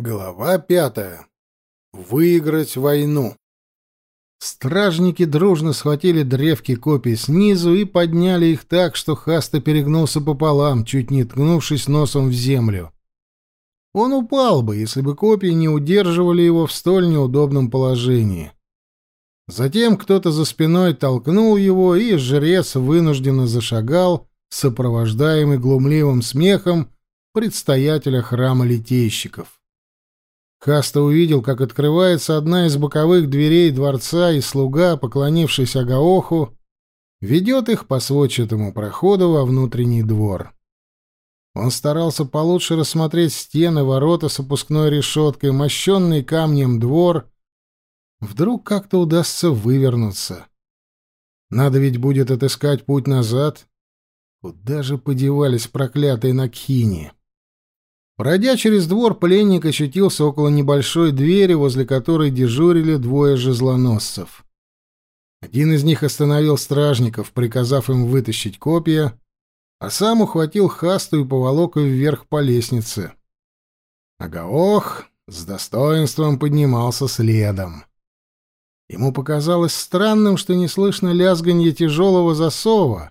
Глава пятая. Выиграть войну. Стражники дружно схватили древки копий снизу и подняли их так, что Хаста перегнулся пополам, чуть не ткнувшись носом в землю. Он упал бы, если бы копии не удерживали его в столь неудобном положении. Затем кто-то за спиной толкнул его, и жрец вынужденно зашагал, сопровождаемый глумливым смехом предстоятеля храма литейщиков. Хаста увидел, как открывается одна из боковых дверей дворца, и слуга, поклонившись Агаоху, ведет их по сводчатому проходу во внутренний двор. Он старался получше рассмотреть стены, ворота с опускной решеткой, мощенный камнем двор. Вдруг как-то удастся вывернуться. Надо ведь будет отыскать путь назад. Куда же подевались проклятые Накхини? Пройдя через двор, пленник очутился около небольшой двери, возле которой дежурили двое жезлоносцев. Один из них остановил стражников, приказав им вытащить копья, а сам ухватил хасту и поволок вверх по лестнице. Агаох с достоинством поднимался следом. Ему показалось странным, что не слышно лязганье тяжелого засова,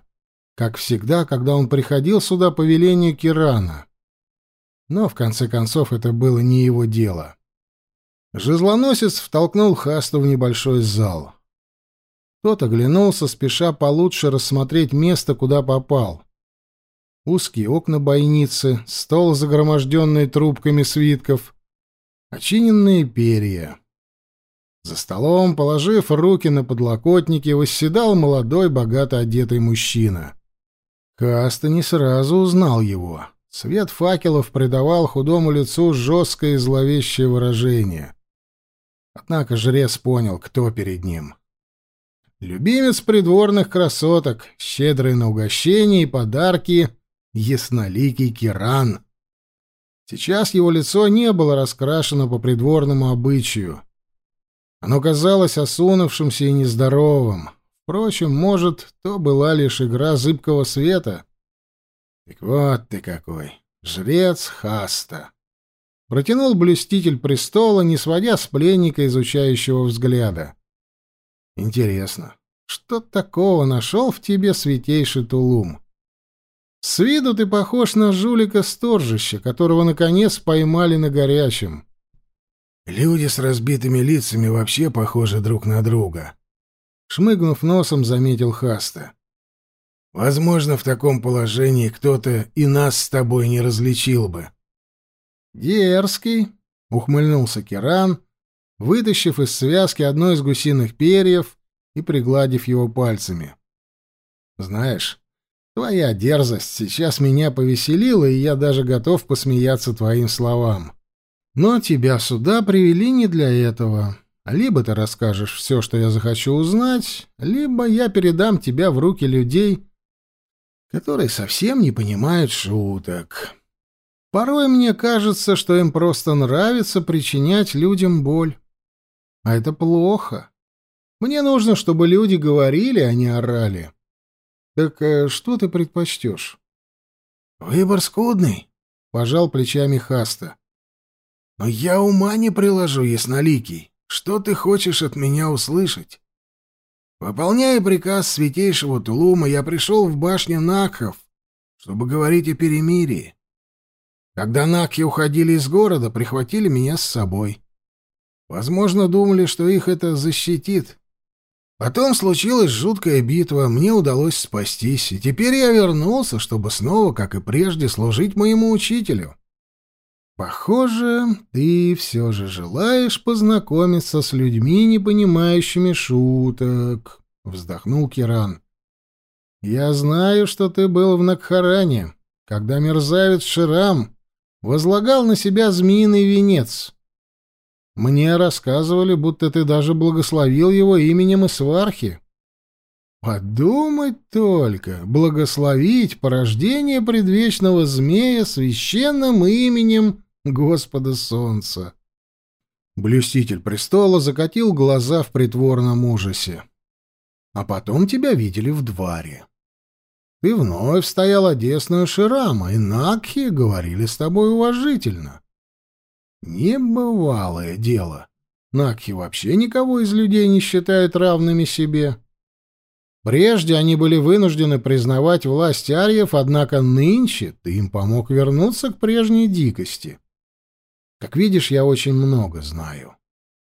как всегда, когда он приходил сюда по велению Кирана. Но, в конце концов, это было не его дело. Жезлоносец втолкнул Хасту в небольшой зал. Тот оглянулся, спеша получше рассмотреть место, куда попал. Узкие окна бойницы, стол, загроможденный трубками свитков, очиненные перья. За столом, положив руки на подлокотники, восседал молодой, богато одетый мужчина. Хаста не сразу узнал его. Свет факелов придавал худому лицу жесткое и зловещее выражение. Однако жрец понял, кто перед ним. Любимец придворных красоток, щедрый на угощения и подарки, ясноликий Киран. Сейчас его лицо не было раскрашено по придворному обычаю. Оно казалось осунувшимся и нездоровым. Впрочем, может, то была лишь игра зыбкого света — так вот ты какой, жрец Хаста. Протянул блюститель престола, не сводя с пленника изучающего взгляда. Интересно, что такого нашел в тебе святейший Тулум? С виду ты похож на жулика-сторжища, которого, наконец, поймали на горячем. Люди с разбитыми лицами вообще похожи друг на друга. Шмыгнув носом, заметил Хаста. Возможно, в таком положении кто-то и нас с тобой не различил бы. Дерзкий, ухмыльнулся Киран, вытащив из связки одно из гусиных перьев и пригладив его пальцами. Знаешь, твоя дерзость сейчас меня повеселила, и я даже готов посмеяться твоим словам. Но тебя сюда привели не для этого. Либо ты расскажешь все, что я захочу узнать, либо я передам тебя в руки людей, которые совсем не понимают шуток. Порой мне кажется, что им просто нравится причинять людям боль. А это плохо. Мне нужно, чтобы люди говорили, а не орали. Так э, что ты предпочтешь? Выбор скудный, пожал плечами Хаста. Но я ума не приложу, ясноликий. Что ты хочешь от меня услышать? Выполняя приказ святейшего Тулума, я пришел в башню Накхов, чтобы говорить о перемирии. Когда Накхи уходили из города, прихватили меня с собой. Возможно, думали, что их это защитит. Потом случилась жуткая битва, мне удалось спастись, и теперь я вернулся, чтобы снова, как и прежде, служить моему учителю. Похоже, ты все же желаешь познакомиться с людьми, не понимающими шуток, вздохнул Киран. Я знаю, что ты был в Накхаране, когда мерзавец Ширам возлагал на себя змеиный венец. Мне рассказывали, будто ты даже благословил его именем Исвархи. Подумать только, благословить порождение предвечного змея священным именем Господа Солнца. Блюститель престола закатил глаза в притворном ужасе. А потом тебя видели в дворе. Ты вновь стоял одесную Ширама, и Накхи говорили с тобой уважительно. Небывалое дело. Накхи вообще никого из людей не считают равными себе. Прежде они были вынуждены признавать власть арьев, однако нынче ты им помог вернуться к прежней дикости. Как видишь, я очень много знаю.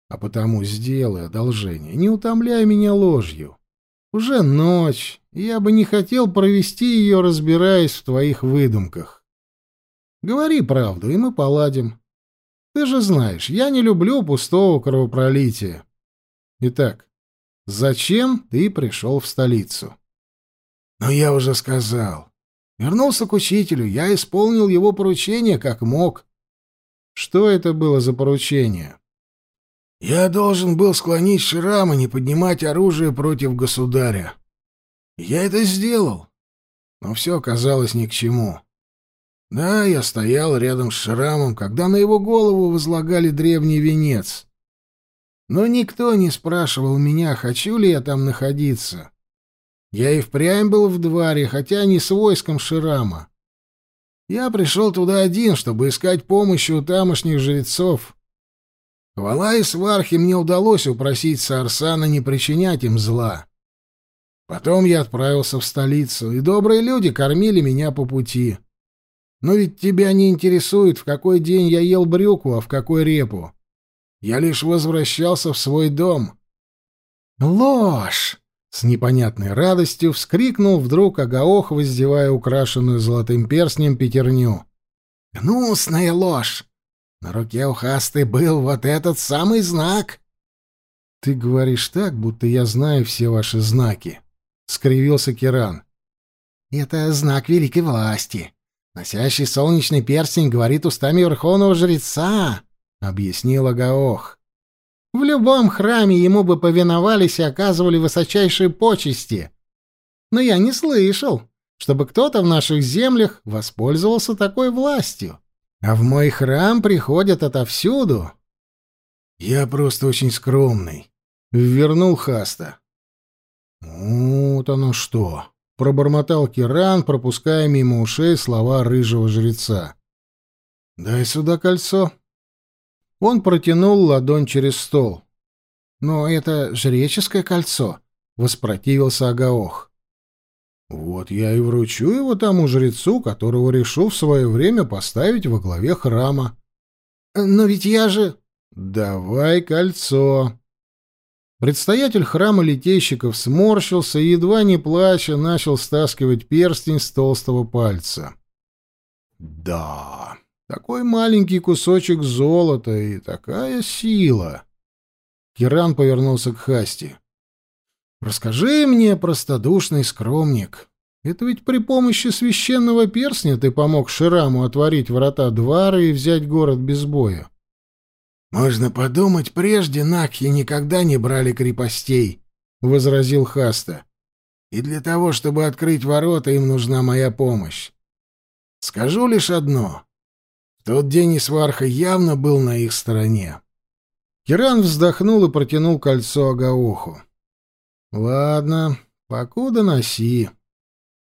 А потому сделай одолжение, не утомляй меня ложью. Уже ночь, и я бы не хотел провести ее, разбираясь в твоих выдумках. Говори правду, и мы поладим. Ты же знаешь, я не люблю пустого кровопролития. Итак, зачем ты пришел в столицу? Но я уже сказал. Вернулся к учителю, я исполнил его поручение как мог. Что это было за поручение? Я должен был склонить Ширама не поднимать оружие против государя. Я это сделал. Но все оказалось ни к чему. Да, я стоял рядом с Шрамом, когда на его голову возлагали древний венец. Но никто не спрашивал меня, хочу ли я там находиться. Я и впрямь был в дворе, хотя не с войском Ширама. Я пришел туда один, чтобы искать помощи у тамошних жрецов. Хвала и свархи мне удалось упросить Сарсана не причинять им зла. Потом я отправился в столицу, и добрые люди кормили меня по пути. Но ведь тебя не интересует, в какой день я ел брюкву, а в какой репу. Я лишь возвращался в свой дом. Ложь! С непонятной радостью вскрикнул вдруг Агаох, воздевая украшенную золотым перстнем пятерню. «Гнусная ложь! На руке у Хасты был вот этот самый знак!» «Ты говоришь так, будто я знаю все ваши знаки», — скривился Киран. «Это знак великой власти. Носящий солнечный перстень говорит устами верховного жреца, объяснил Агаох. В любом храме ему бы повиновались и оказывали высочайшие почести. Но я не слышал, чтобы кто-то в наших землях воспользовался такой властью. А в мой храм приходят отовсюду. Я просто очень скромный, вернул Хаста. Вот оно что пробормотал Киран, пропуская мимо ушей слова рыжего жреца. «Дай сюда кольцо». Он протянул ладонь через стол. «Но это жреческое кольцо», — воспротивился Агаох. «Вот я и вручу его тому жрецу, которого решу в свое время поставить во главе храма». «Но ведь я же...» «Давай кольцо», Предстоятель храма литейщиков сморщился и, едва не плача, начал стаскивать перстень с толстого пальца. «Да, такой маленький кусочек золота и такая сила!» Киран повернулся к Хасти. «Расскажи мне, простодушный скромник, это ведь при помощи священного перстня ты помог Шираму отворить врата Двара и взять город без боя. «Можно подумать, прежде Накхи никогда не брали крепостей», — возразил Хаста. «И для того, чтобы открыть ворота, им нужна моя помощь. Скажу лишь одно. Тот день Исварха явно был на их стороне». Киран вздохнул и протянул кольцо Агауху. «Ладно, покуда носи».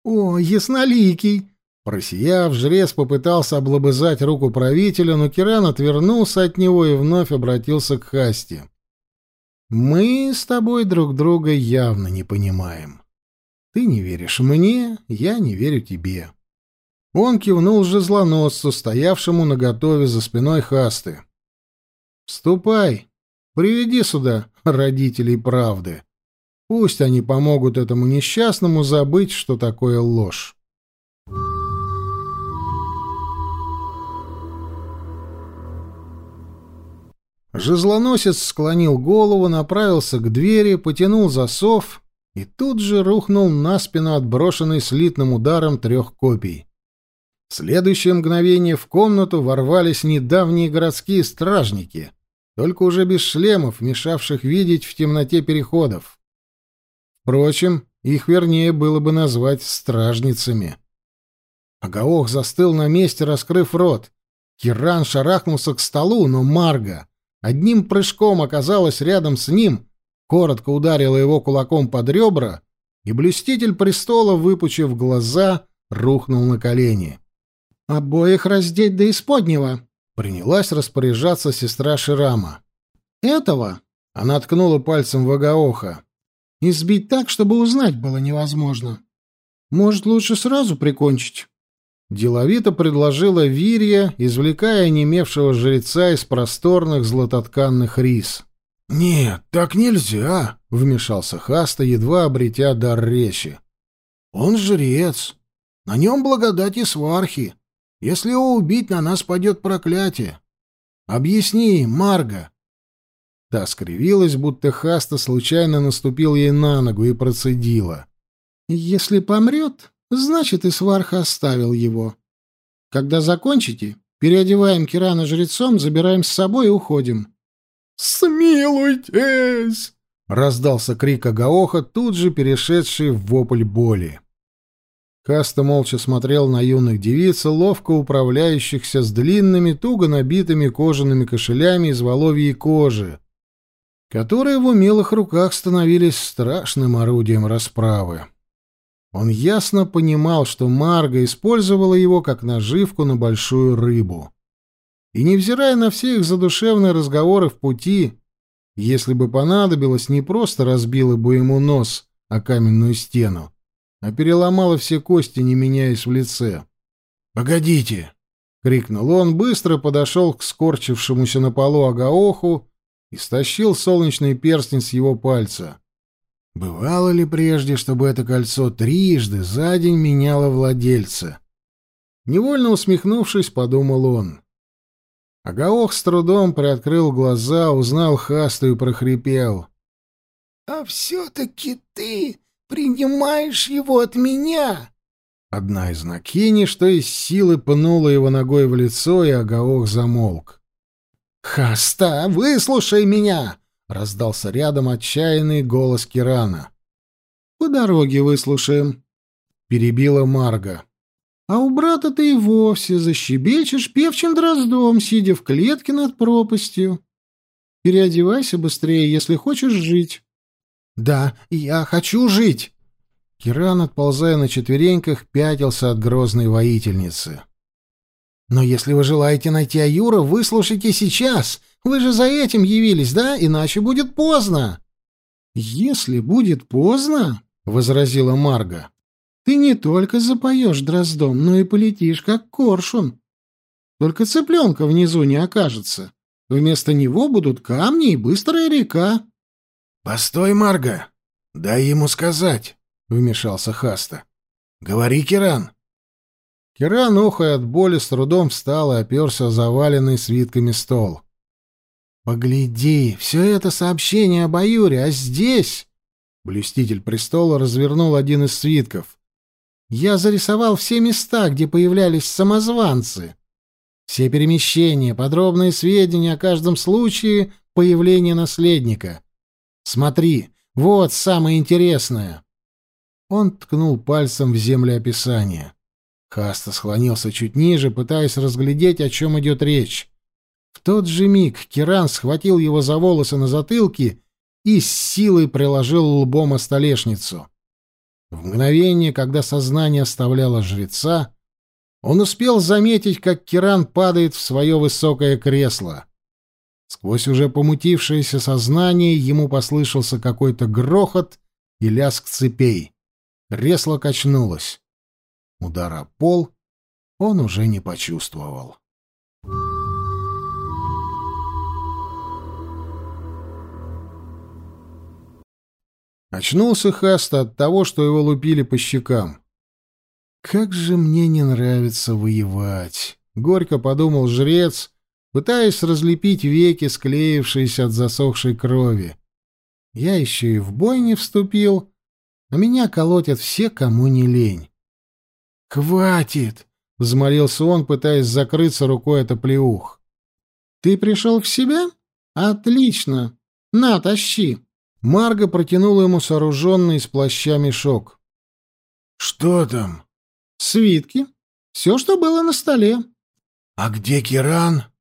«О, ясноликий!» Просияв, жрец попытался облобызать руку правителя, но Киран отвернулся от него и вновь обратился к Хасте. «Мы с тобой друг друга явно не понимаем. Ты не веришь мне, я не верю тебе». Он кивнул жезлоносцу, стоявшему наготове за спиной Хасты. «Ступай, приведи сюда родителей правды. Пусть они помогут этому несчастному забыть, что такое ложь». Жезлоносец склонил голову, направился к двери, потянул засов и тут же рухнул на спину, отброшенный слитным ударом трех копий. В следующее мгновение в комнату ворвались недавние городские стражники, только уже без шлемов, мешавших видеть в темноте переходов. Впрочем, их вернее было бы назвать стражницами. Агаох застыл на месте, раскрыв рот. Киран шарахнулся к столу, но Марга одним прыжком оказалась рядом с ним, коротко ударила его кулаком под ребра, и блюститель престола, выпучив глаза, рухнул на колени. «Обоих раздеть до исподнего!» Принялась распоряжаться сестра Ширама. «Этого?» — она ткнула пальцем в Агаоха. «Избить так, чтобы узнать было невозможно. Может, лучше сразу прикончить?» Деловито предложила Вирья, извлекая онемевшего жреца из просторных златотканных рис. «Нет, так нельзя!» — вмешался Хаста, едва обретя дар речи. «Он жрец. На нем благодать и свархи. Если его убить, на нас пойдет проклятие. Объясни, Марга». Та скривилась, будто Хаста случайно наступил ей на ногу и процедила. «Если помрет, Значит, и сварха оставил его. Когда закончите, переодеваем Кирана жрецом, забираем с собой и уходим. «Смилуйтесь!» — раздался крик Агаоха, тут же перешедший в вопль боли. Каста молча смотрел на юных девиц, ловко управляющихся с длинными, туго набитыми кожаными кошелями из воловьей кожи, которые в умелых руках становились страшным орудием расправы. Он ясно понимал, что Марга использовала его как наживку на большую рыбу. И невзирая на все их задушевные разговоры в пути, если бы понадобилось, не просто разбила бы ему нос о каменную стену, а переломала все кости, не меняясь в лице. «Погодите!» — крикнул он, быстро подошел к скорчившемуся на полу Агаоху и стащил солнечный перстень с его пальца. Бывало ли прежде, чтобы это кольцо трижды за день меняло владельца? Невольно усмехнувшись, подумал он. Агаох с трудом приоткрыл глаза, узнал Хасту и прохрипел. — А все-таки ты принимаешь его от меня? Одна из накини, что из силы пнула его ногой в лицо, и Агаох замолк. — Хаста, выслушай меня! Раздался рядом отчаянный голос Кирана. «По дороге выслушаем», — перебила Марга. «А у брата ты и вовсе защебечешь певчим дроздом, сидя в клетке над пропастью. Переодевайся быстрее, если хочешь жить». «Да, я хочу жить!» Киран, отползая на четвереньках, пятился от грозной воительницы. «Но если вы желаете найти Аюра, выслушайте сейчас. Вы же за этим явились, да? Иначе будет поздно. Если будет поздно, возразила Марга. Ты не только запоешь дроздом, но и полетишь как коршун. Только цыпленка внизу не окажется. Вместо него будут камни и быстрая река. Постой, Марга. Дай ему сказать, вмешался Хаста. Говори, Киран. Киран, охая от боли, с трудом встал и оперся заваленный свитками стол. «Погляди, все это сообщение об Аюре, а здесь...» Блюститель престола развернул один из свитков. «Я зарисовал все места, где появлялись самозванцы. Все перемещения, подробные сведения о каждом случае появления наследника. Смотри, вот самое интересное». Он ткнул пальцем в землю описания. Хаста склонился чуть ниже, пытаясь разглядеть, о чем идет речь. В тот же миг Киран схватил его за волосы на затылке и с силой приложил лбом о столешницу. В мгновение, когда сознание оставляло жреца, он успел заметить, как Киран падает в свое высокое кресло. Сквозь уже помутившееся сознание ему послышался какой-то грохот и лязг цепей. Кресло качнулось. Удара пол он уже не почувствовал. Очнулся Хаста от того, что его лупили по щекам. «Как же мне не нравится воевать!» — горько подумал жрец, пытаясь разлепить веки, склеившиеся от засохшей крови. «Я еще и в бой не вступил, а меня колотят все, кому не лень». «Хватит!» — взмолился он, пытаясь закрыться рукой от оплеух. «Ты пришел в себя? Отлично! На, тащи!» Марга протянула ему сооруженный из плаща мешок. «Что там?» «Свитки. Все, что было на столе». «А где Киран?»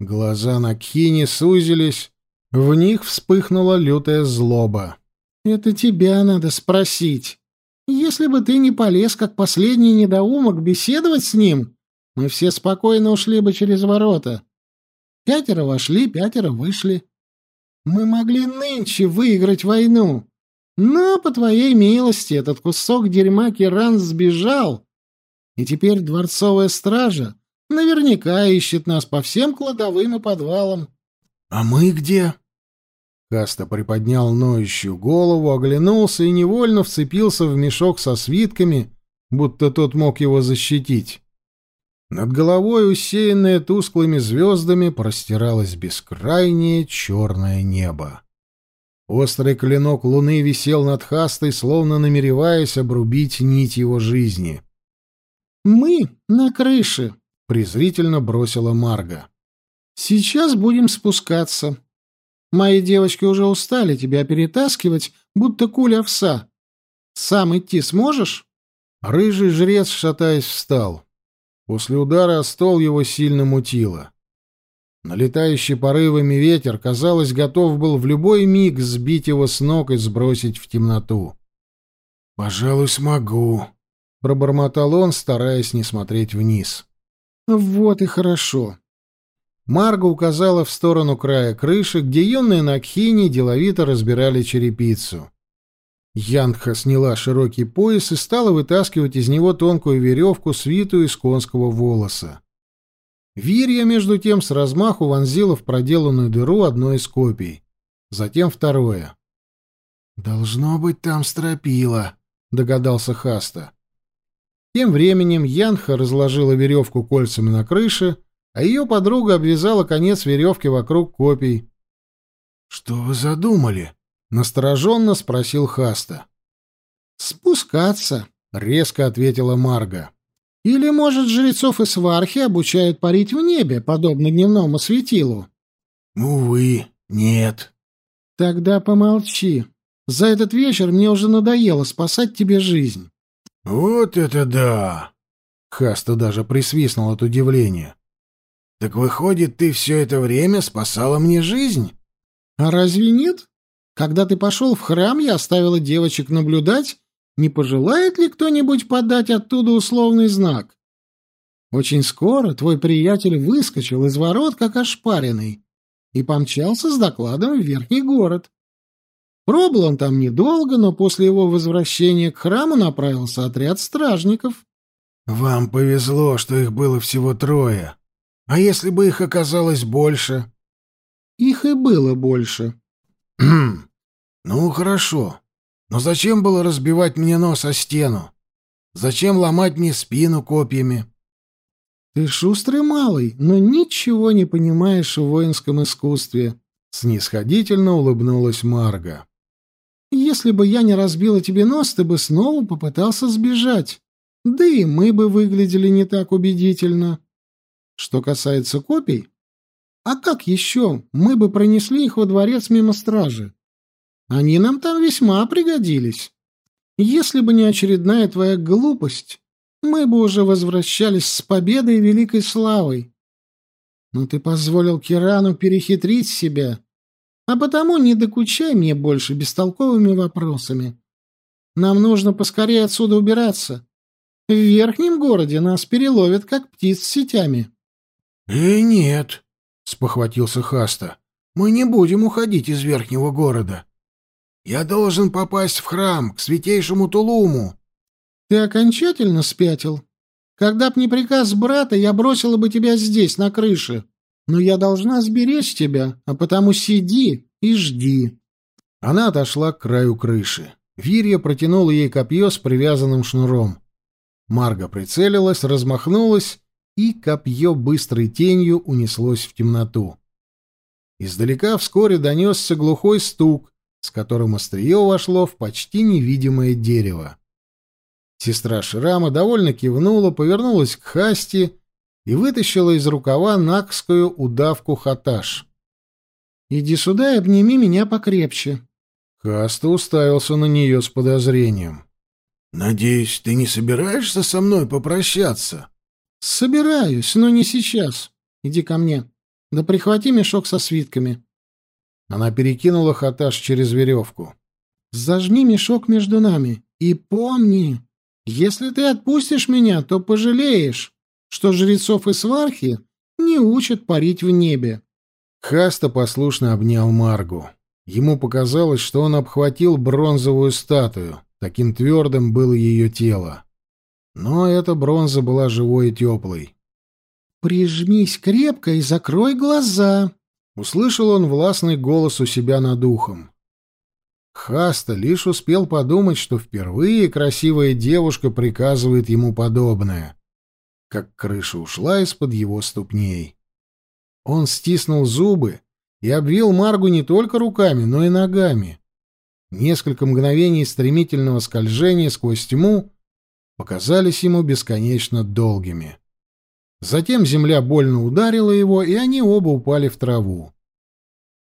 Глаза на Кхине сузились, в них вспыхнула лютая злоба. «Это тебя надо спросить. Если бы ты не полез, как последний недоумок, беседовать с ним, Мы все спокойно ушли бы через ворота. Пятеро вошли, пятеро вышли. Мы могли нынче выиграть войну. Но, по твоей милости, этот кусок дерьма Киран сбежал, и теперь дворцовая стража наверняка ищет нас по всем кладовым и подвалам. — А мы где? Каста приподнял ноющую голову, оглянулся и невольно вцепился в мешок со свитками, будто тот мог его защитить. Над головой, усеянное тусклыми звездами, простиралось бескрайнее черное небо. Острый клинок луны висел над Хастой, словно намереваясь обрубить нить его жизни. «Мы на крыше», — презрительно бросила Марга. «Сейчас будем спускаться. Мои девочки уже устали тебя перетаскивать, будто куля овса. Сам идти сможешь?» Рыжий жрец, шатаясь, встал. После удара о стол его сильно мутило. Налетающий порывами ветер, казалось, готов был в любой миг сбить его с ног и сбросить в темноту. «Пожалуй, смогу», — пробормотал он, стараясь не смотреть вниз. «Вот и хорошо». Марга указала в сторону края крыши, где юные Накхини деловито разбирали черепицу. Янха сняла широкий пояс и стала вытаскивать из него тонкую веревку, свитую из конского волоса. Вирья, между тем, с размаху вонзила в проделанную дыру одно из копий. Затем второе. «Должно быть, там стропила», — догадался Хаста. Тем временем Янха разложила веревку кольцами на крыше, а ее подруга обвязала конец веревки вокруг копий. «Что вы задумали?» — настороженно спросил Хаста. «Спускаться», — резко ответила Марга. «Или, может, жрецов и свархи обучают парить в небе, подобно дневному светилу?» «Увы, нет». «Тогда помолчи. За этот вечер мне уже надоело спасать тебе жизнь». «Вот это да!» Хаста даже присвистнул от удивления. «Так выходит, ты все это время спасала мне жизнь?» «А разве нет?» Когда ты пошел в храм, я оставила девочек наблюдать, не пожелает ли кто-нибудь подать оттуда условный знак. Очень скоро твой приятель выскочил из ворот, как ошпаренный, и помчался с докладом в верхний город. Пробыл он там недолго, но после его возвращения к храму направился отряд стражников. «Вам повезло, что их было всего трое. А если бы их оказалось больше?» «Их и было больше». «Ну, хорошо. Но зачем было разбивать мне нос о стену? Зачем ломать мне спину копьями?» «Ты шустрый малый, но ничего не понимаешь в воинском искусстве», — снисходительно улыбнулась Марга. «Если бы я не разбила тебе нос, ты бы снова попытался сбежать. Да и мы бы выглядели не так убедительно. Что касается копий, а как еще мы бы пронесли их во дворец мимо стражи? Они нам там весьма пригодились. Если бы не очередная твоя глупость, мы бы уже возвращались с победой и великой славой. Но ты позволил Кирану перехитрить себя, а потому не докучай мне больше бестолковыми вопросами. Нам нужно поскорее отсюда убираться. В верхнем городе нас переловят, как птиц с сетями. — Э, нет, — спохватился Хаста, — мы не будем уходить из верхнего города. Я должен попасть в храм, к святейшему Тулуму. Ты окончательно спятил? Когда б не приказ брата, я бросила бы тебя здесь, на крыше. Но я должна сберечь тебя, а потому сиди и жди. Она отошла к краю крыши. Вирья протянула ей копье с привязанным шнуром. Марга прицелилась, размахнулась, и копье быстрой тенью унеслось в темноту. Издалека вскоре донесся глухой стук, с которым острие вошло в почти невидимое дерево. Сестра Шрама довольно кивнула, повернулась к Хасти и вытащила из рукава накскую удавку хаташ. «Иди сюда и обними меня покрепче». Хаста уставился на нее с подозрением. «Надеюсь, ты не собираешься со мной попрощаться?» «Собираюсь, но не сейчас. Иди ко мне. Да прихвати мешок со свитками. Она перекинула хаташ через веревку. «Зажми мешок между нами и помни, если ты отпустишь меня, то пожалеешь. Что жрецов и свархи не учат парить в небе. Хаста послушно обнял Маргу. Ему показалось, что он обхватил бронзовую статую. Таким твердым было ее тело. Но эта бронза была живой и теплой. «Прижмись крепко и закрой глаза», — услышал он властный голос у себя над ухом. Хаста лишь успел подумать, что впервые красивая девушка приказывает ему подобное, как крыша ушла из-под его ступней. Он стиснул зубы и обвил Маргу не только руками, но и ногами. Несколько мгновений стремительного скольжения сквозь тьму показались ему бесконечно долгими. Затем земля больно ударила его, и они оба упали в траву.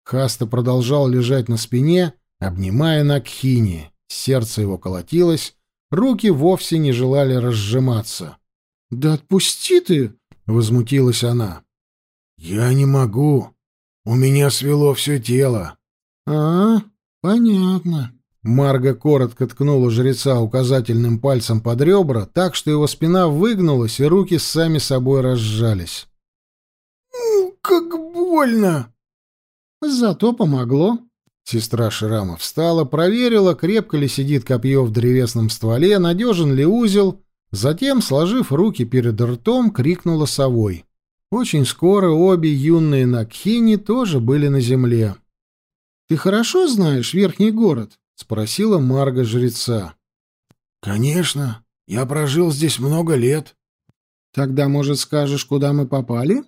Хаста продолжал лежать на спине, обнимая Накхини. Сердце его колотилось, руки вовсе не желали разжиматься. «Да отпусти ты!» — возмутилась она. «Я не могу. У меня свело все тело». «А, понятно». Марга коротко ткнула жреца указательным пальцем под ребра, так что его спина выгнулась, и руки сами собой разжались. «Как больно!» «Зато помогло». Сестра Шрама встала, проверила, крепко ли сидит копье в древесном стволе, надежен ли узел, затем, сложив руки перед ртом, крикнула совой. Очень скоро обе юные Накхини тоже были на земле. «Ты хорошо знаешь верхний город?» — спросила Марга жреца. «Конечно. Я прожил здесь много лет». «Тогда, может, скажешь, куда мы попали?»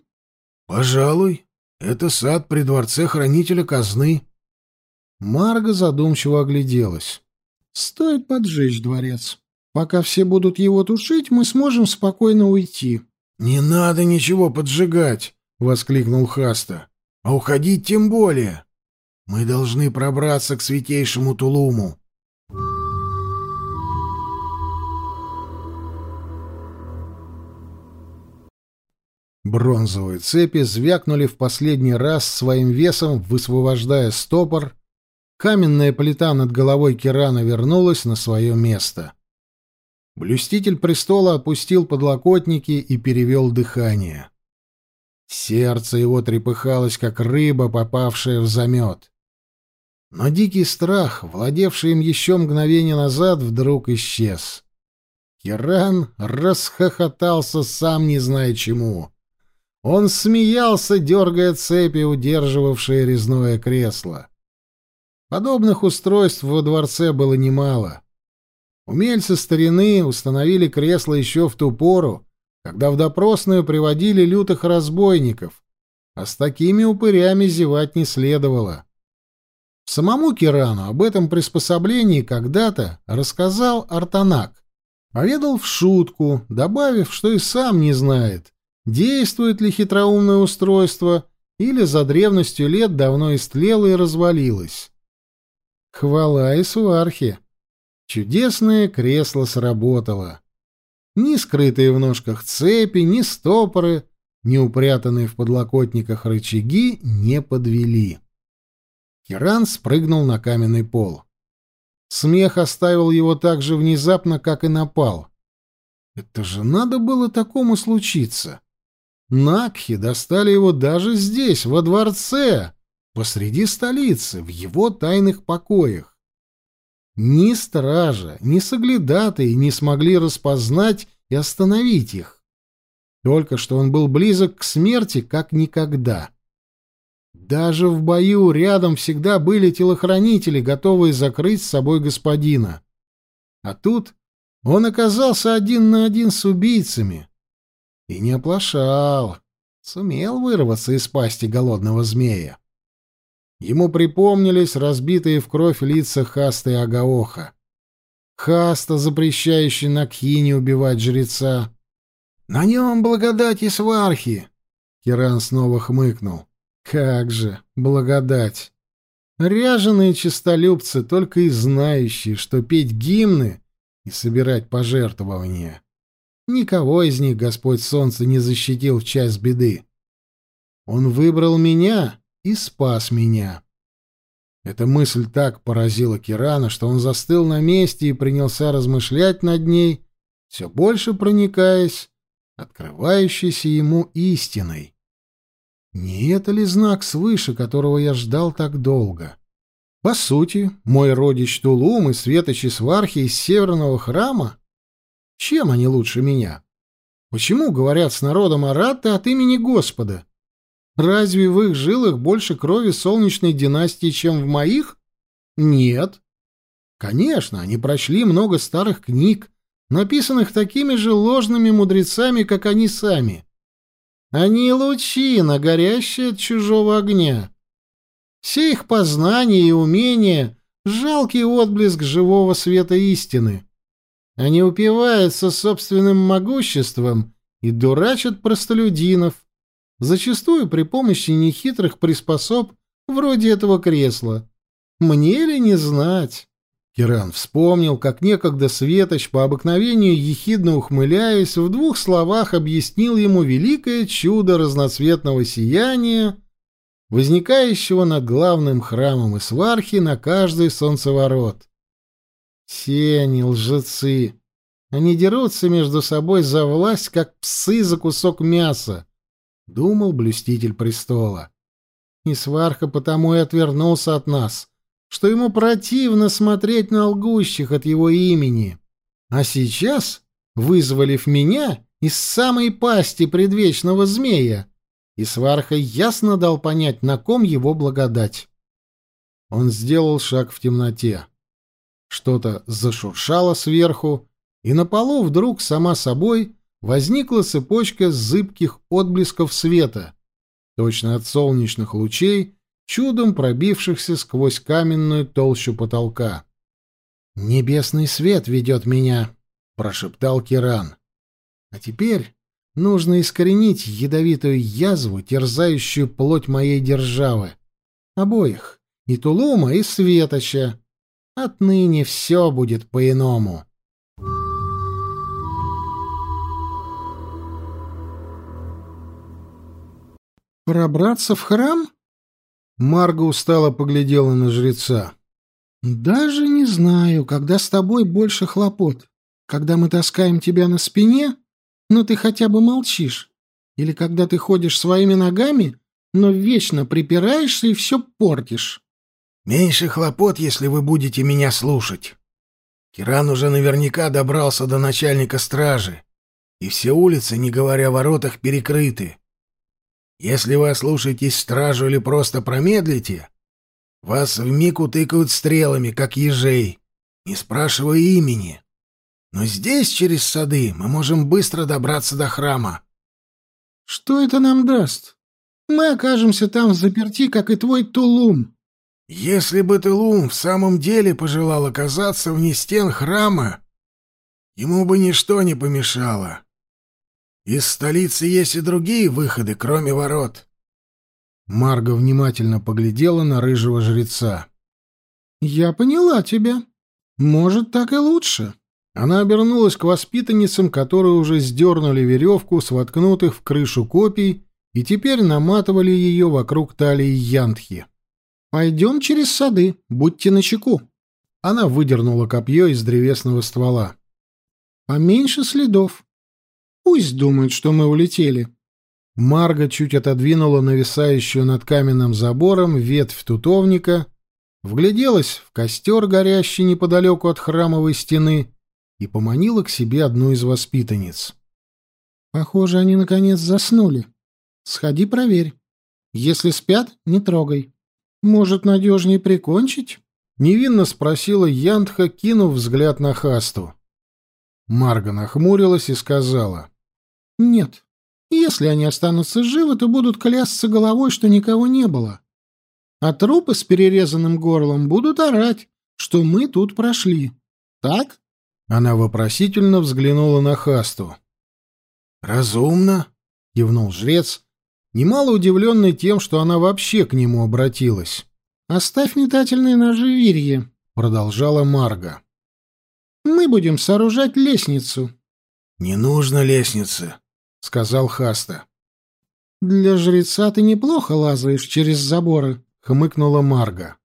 «Пожалуй. Это сад при дворце хранителя казны». Марга задумчиво огляделась. «Стоит поджечь дворец. Пока все будут его тушить, мы сможем спокойно уйти». «Не надо ничего поджигать!» — воскликнул Хаста. «А уходить тем более. Мы должны пробраться к святейшему Тулуму». Бронзовые цепи звякнули в последний раз своим весом, высвобождая стопор. Каменная плита над головой Кирана вернулась на свое место. Блюститель престола опустил подлокотники и перевел дыхание. Сердце его трепыхалось, как рыба, попавшая в замет. Но дикий страх, владевший им еще мгновение назад, вдруг исчез. Киран расхохотался, сам не зная чему. Он смеялся, дергая цепи, удерживавшие резное кресло. Подобных устройств во дворце было немало. Умельцы старины установили кресло еще в ту пору, когда в допросную приводили лютых разбойников, а с такими упырями зевать не следовало. Самому Кирану об этом приспособлении когда-то рассказал Артанак, поведал в шутку, добавив, что и сам не знает, действует ли хитроумное устройство или за древностью лет давно истлело и развалилось. Хвала и свархи! Чудесное кресло сработало. Ни скрытые в ножках цепи, ни стопоры, ни упрятанные в подлокотниках рычаги не подвели. Киран спрыгнул на каменный пол. Смех оставил его так же внезапно, как и напал. Это же надо было такому случиться. Накхи достали его даже здесь, во дворце, посреди столицы, в его тайных покоях. Ни стража, ни соглядатые не смогли распознать и остановить их. Только что он был близок к смерти, как никогда. Даже в бою рядом всегда были телохранители, готовые закрыть с собой господина. А тут он оказался один на один с убийцами. И не оплошал, сумел вырваться из пасти голодного змея. Ему припомнились разбитые в кровь лица Хаста и Агаоха. Хаста, запрещающий Накхине убивать жреца. «На нем благодать и свархи!» Киран снова хмыкнул. «Как же, благодать!» Ряженые честолюбцы, только и знающие, что петь гимны и собирать пожертвования. Никого из них Господь Солнце не защитил в час беды. Он выбрал меня, и спас меня. Эта мысль так поразила Кирана, что он застыл на месте и принялся размышлять над ней, все больше проникаясь открывающейся ему истиной. Не это ли знак свыше, которого я ждал так долго? По сути, мой родич Тулум и светочи свархи из северного храма? Чем они лучше меня? Почему говорят с народом Аратты от имени Господа? Разве в их жилах больше крови солнечной династии, чем в моих? Нет. Конечно, они прочли много старых книг, написанных такими же ложными мудрецами, как они сами. Они лучина, горящая от чужого огня. Все их познания и умения — жалкий отблеск живого света истины. Они упиваются собственным могуществом и дурачат простолюдинов, зачастую при помощи нехитрых приспособ вроде этого кресла. Мне ли не знать? Киран вспомнил, как некогда Светоч, по обыкновению ехидно ухмыляясь, в двух словах объяснил ему великое чудо разноцветного сияния, возникающего над главным храмом Исвархи на каждый солнцеворот. Все они лжецы. Они дерутся между собой за власть, как псы за кусок мяса, — думал блюститель престола. Исварха потому и отвернулся от нас — что ему противно смотреть на лгущих от его имени. А сейчас, вызволив меня из самой пасти предвечного змея, Исварха ясно дал понять, на ком его благодать. Он сделал шаг в темноте. Что-то зашуршало сверху, и на полу вдруг сама собой возникла цепочка зыбких отблесков света, точно от солнечных лучей, чудом пробившихся сквозь каменную толщу потолка. «Небесный свет ведет меня», — прошептал Киран. «А теперь нужно искоренить ядовитую язву, терзающую плоть моей державы. Обоих, и Тулума, и Светоча. Отныне все будет по-иному». «Пробраться в храм?» Марга устало поглядела на жреца. «Даже не знаю, когда с тобой больше хлопот. Когда мы таскаем тебя на спине, но ты хотя бы молчишь. Или когда ты ходишь своими ногами, но вечно припираешься и все портишь». «Меньше хлопот, если вы будете меня слушать. Киран уже наверняка добрался до начальника стражи, и все улицы, не говоря о воротах, перекрыты. Если вы ослушаетесь стражу или просто промедлите, вас вмиг утыкают стрелами, как ежей, не спрашивая имени. Но здесь, через сады, мы можем быстро добраться до храма. Что это нам даст? Мы окажемся там в заперти, как и твой Тулум. Если бы Тулум в самом деле пожелал оказаться вне стен храма, ему бы ничто не помешало. Из столицы есть и другие выходы, кроме ворот. Марга внимательно поглядела на рыжего жреца. Я поняла тебя. Может, так и лучше. Она обернулась к воспитанницам, которые уже сдернули веревку с воткнутых в крышу копий и теперь наматывали ее вокруг талии Янтхи. «Пойдем через сады, будьте начеку». Она выдернула копье из древесного ствола. «Поменьше следов. Пусть думают, что мы улетели. Марга чуть отодвинула нависающую над каменным забором ветвь тутовника, вгляделась в костер, горящий неподалеку от храмовой стены, и поманила к себе одну из воспитанниц. «Похоже, они, наконец, заснули. Сходи проверь. Если спят, не трогай. Может, надежнее прикончить?» — невинно спросила Янтха, кинув взгляд на Хасту. Марга нахмурилась и сказала — нет. Если они останутся живы, то будут клясться головой, что никого не было. А трупы с перерезанным горлом будут орать, что мы тут прошли. Так? Она вопросительно взглянула на Хасту. «Разумно», — кивнул жрец, немало удивленный тем, что она вообще к нему обратилась. «Оставь метательные ножи Вирье», — продолжала Марга. «Мы будем сооружать лестницу». «Не нужно лестницы», сказал Хаста. Для жреца ты неплохо лазаешь через заборы, хмыкнула Марга.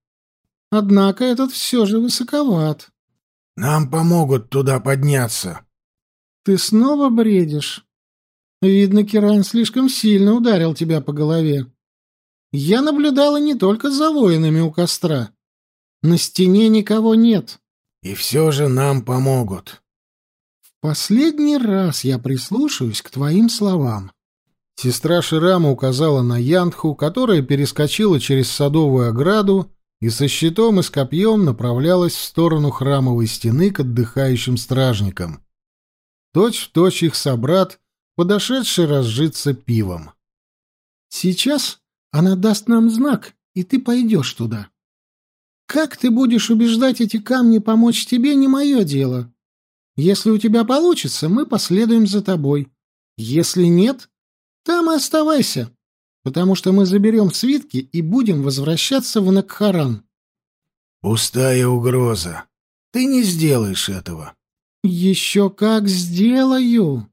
Однако этот все же высоковат. Нам помогут туда подняться. Ты снова бредишь. Видно, Киран слишком сильно ударил тебя по голове. Я наблюдала не только за воинами у костра. На стене никого нет. И все же нам помогут. Последний раз я прислушаюсь к твоим словам. Сестра Ширама указала на Янтху, которая перескочила через садовую ограду и со щитом и с копьем направлялась в сторону храмовой стены к отдыхающим стражникам. Точь в точь их собрат подошедший разжиться пивом. «Сейчас она даст нам знак, и ты пойдешь туда. Как ты будешь убеждать эти камни помочь тебе, не мое дело. Если у тебя получится, мы последуем за тобой. Если нет, там и оставайся, потому что мы заберем свитки и будем возвращаться в Накхаран». «Пустая угроза. Ты не сделаешь этого». «Еще как сделаю!»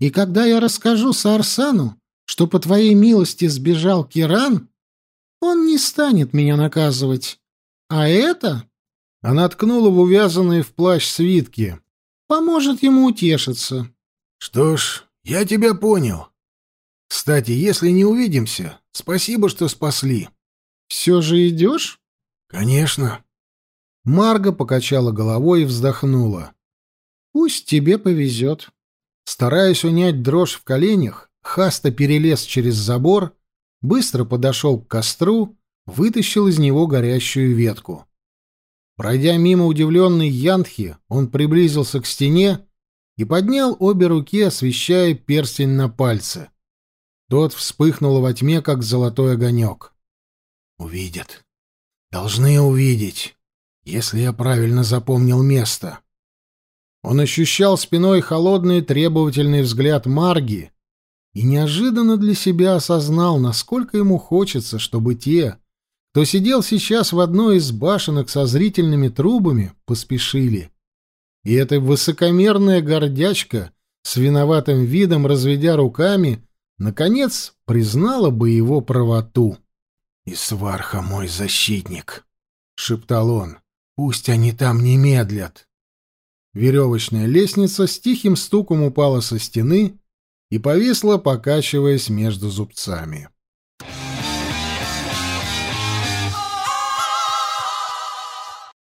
И когда я расскажу Сарсану, что по твоей милости сбежал Киран, он не станет меня наказывать. А это...» Она ткнула в увязанные в плащ свитки. «Поможет ему утешиться». «Что ж, я тебя понял. Кстати, если не увидимся, спасибо, что спасли». «Все же идешь?» «Конечно». Марга покачала головой и вздохнула. «Пусть тебе повезет». Стараясь унять дрожь в коленях, Хаста перелез через забор, быстро подошел к костру, вытащил из него горящую ветку. Пройдя мимо удивленной Янтхи, он приблизился к стене и поднял обе руки, освещая перстень на пальце. Тот вспыхнул во тьме, как золотой огонек. «Увидят. Должны увидеть, если я правильно запомнил место». Он ощущал спиной холодный требовательный взгляд Марги и неожиданно для себя осознал, насколько ему хочется, чтобы те, кто сидел сейчас в одной из башенок со зрительными трубами, поспешили. И эта высокомерная гордячка с виноватым видом, разведя руками, наконец признала бы его правоту. «И сварха мой защитник», — шептал он, — «пусть они там не медлят». Веревочная лестница с тихим стуком упала со стены и повисла, покачиваясь между зубцами.